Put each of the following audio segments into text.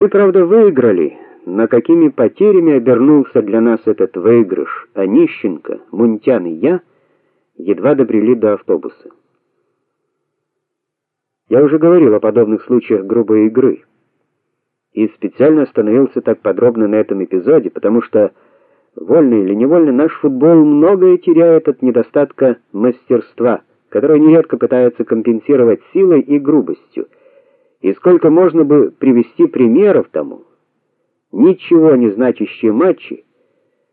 Мы, правда, выиграли, но какими потерями обернулся для нас этот выигрыш? Онищенко, Мунтян и я едва добрели до автобуса. Я уже говорил о подобных случаях грубой игры. И специально остановился так подробно на этом эпизоде, потому что вольно или невольно наш футбол многое теряет от недостатка мастерства, которое нередко пытается компенсировать силой и грубостью. И сколько можно бы привести примеров тому? Ничего не значащие матчи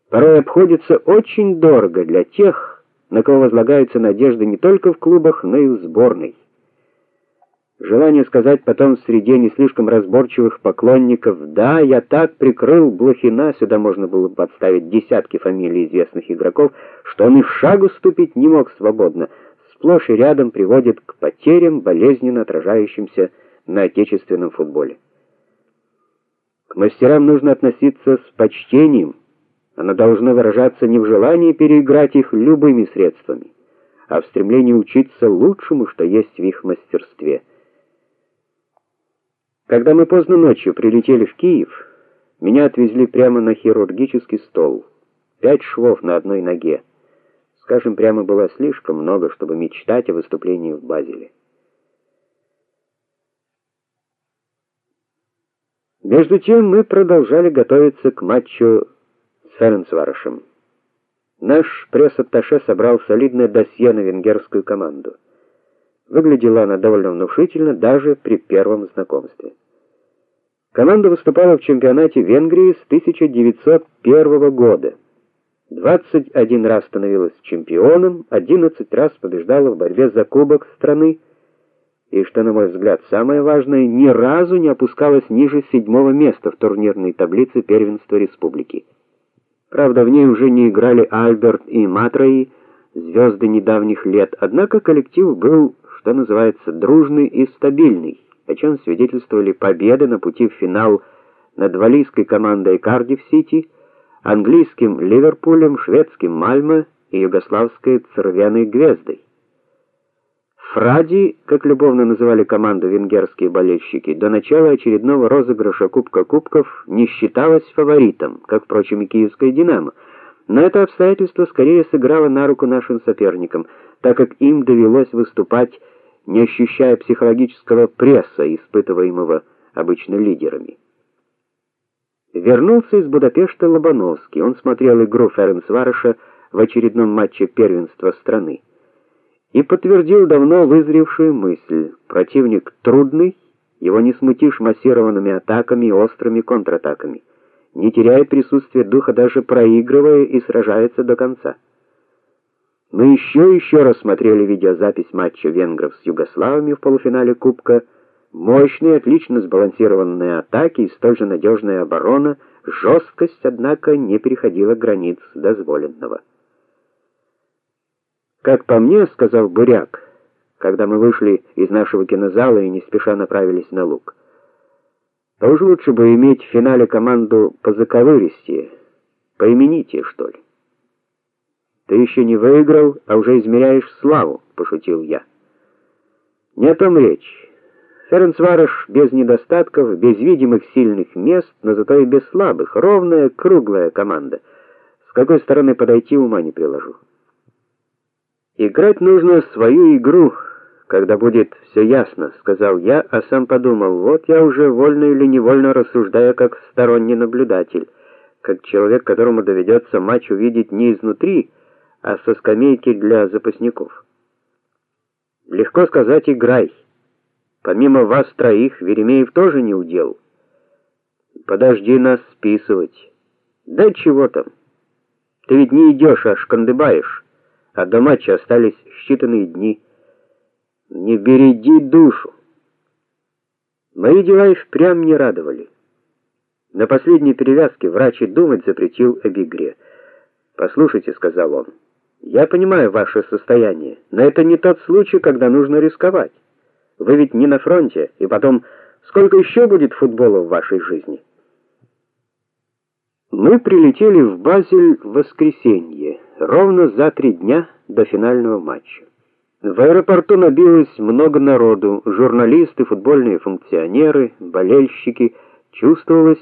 порой обходятся очень дорого для тех, на кого возлагаются надежды не только в клубах, но и в сборной. Желание сказать потом в среде не слишком разборчивых поклонников: "Да, я так прикрыл Блохина", сюда можно было бы подставить десятки фамилий известных игроков, что он и в шагу ступить не мог свободно, сплошь и рядом приводит к потерям, болезненно отражающимся на отечественном футболе. К мастерам нужно относиться с почтением. Оно должно выражаться не в желании переиграть их любыми средствами, а в стремлении учиться лучшему, что есть в их мастерстве. Когда мы поздно ночью прилетели в Киев, меня отвезли прямо на хирургический стол. Пять швов на одной ноге. Скажем прямо, было слишком много, чтобы мечтать о выступлении в Базеле. Между тем мы продолжали готовиться к матчу с Ференцваршем. Наш пресс-атташе собрал солидное досье на венгерскую команду. Выглядела она довольно внушительно даже при первом знакомстве. Команда выступала в чемпионате Венгрии с 1901 года. 21 раз становилась чемпионом, 11 раз побеждала в борьбе за кубок страны и, что, на мой взгляд, самое важное, ни разу не опускалась ниже седьмого места в турнирной таблице первенства республики. Правда, в ней уже не играли Альберт и Матраи, звезды недавних лет, однако коллектив был, что называется, дружный и стабильный, о чем свидетельствовали победы на пути в финал над валийской командой Кардифф-Сити, английским Ливерпулем, шведским Мальме и югославской Цервяной Гвездой. Фради, как любовно называли команду венгерские болельщики, до начала очередного розыгрыша Кубка Кубков не считалась фаворитом, как впрочем и киевская Динамо. Но это обстоятельство скорее сыграло на руку нашим соперникам, так как им довелось выступать, не ощущая психологического пресса, испытываемого обычно лидерами. Вернулся из Будапешта Лобановский. Он смотрел игру Ференцвароша в очередном матче первенства страны и подтвердил давно вызревшую мысль: противник трудный, его не смутишь массированными атаками и острыми контратаками. Не теряет присутствия духа даже проигрывая и сражается до конца. Мы еще еще раз смотрели видеозапись матча венгров с югославами в полуфинале Кубка. Мощные, отлично сбалансированные атаки и столь же надежная оборона, жесткость, однако, не переходила границ дозволенного. Как по мне, сказал Буряк, когда мы вышли из нашего кинозала и не спеша направились на луг. То уж лучше бы иметь в финале команду по заковыристее, по именитее, что ли. Ты еще не выиграл, а уже измеряешь славу, пошутил я. Не о том речь. Ференцварыш без недостатков, без видимых сильных мест, но зато и без слабых, ровная, круглая команда. С какой стороны подойти, ума не приложу. Играть нужно свою игру, когда будет все ясно, сказал я, а сам подумал: вот я уже вольно или невольно рассуждаю как сторонний наблюдатель, как человек, которому доведется матч увидеть не изнутри, а со скамейки для запасников. Легко сказать играй. Помимо вас троих, Веремеев тоже не удел. Подожди нас списывать. Да чего там? Ты ведь не идешь, а шкандыбаешь а до матча остались считанные дни. Не береди душу. Мои дела и впрямь не радовали. На последней перевязке врач и думать запретил об игре. "Послушайте", сказал он. "Я понимаю ваше состояние, но это не тот случай, когда нужно рисковать. Вы ведь не на фронте, и потом, сколько еще будет футбола в вашей жизни?" Мы прилетели в Базель в воскресенье, ровно за три дня до финального матча. В аэропорту набилось много народу: журналисты, футбольные функционеры, болельщики, Чувствовалось,